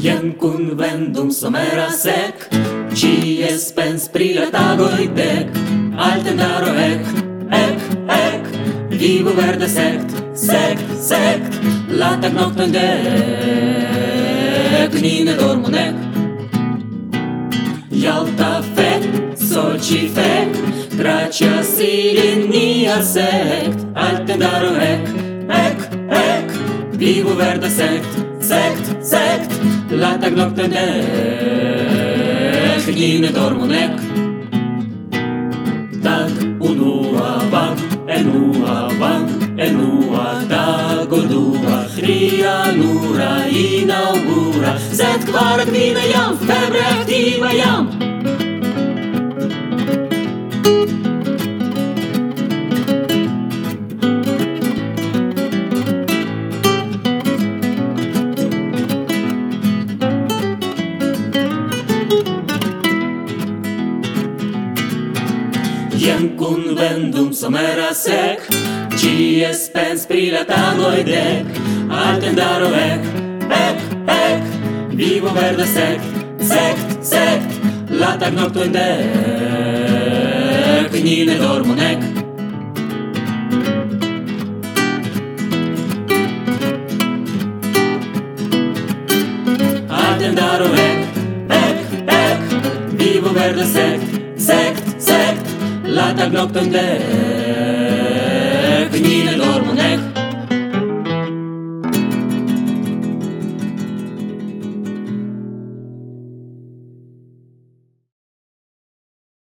Jen kun vendum somera sec Cies pens pri la tagoj dec, Al tendaro ek, ek, ec, vivo verde sect, sect, sect La tag nocton dec, Ni ne dormu nec. Jalta fec, Sochi fek Tra čas ili nia sect Al tendaro ek, ek, ec, vivo verde sect, sect, sect Laat ik lok de dech, gine dormonek. Tak unua bang, enua bang, enua tak odua, chria nura inaugura. Zet kvar gvine jam, febrehti me jam. Jem kun vendum somera sek Qi e spens prila tangoj dek Alten daro ek, ek, ek Vivo verde sek, sekt, sekt Latak noktojnë dek Kënjin e dorë monek Alten daro ek, ek, ek Vivo verde sekt, waterklok toen de knieën door